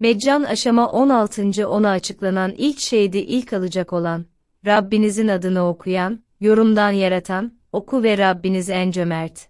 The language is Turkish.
Meccan aşama 16. ona açıklanan ilk şeydi ilk alacak olan, Rabbinizin adını okuyan, yorumdan yaratan, oku ve Rabbiniz en cömert.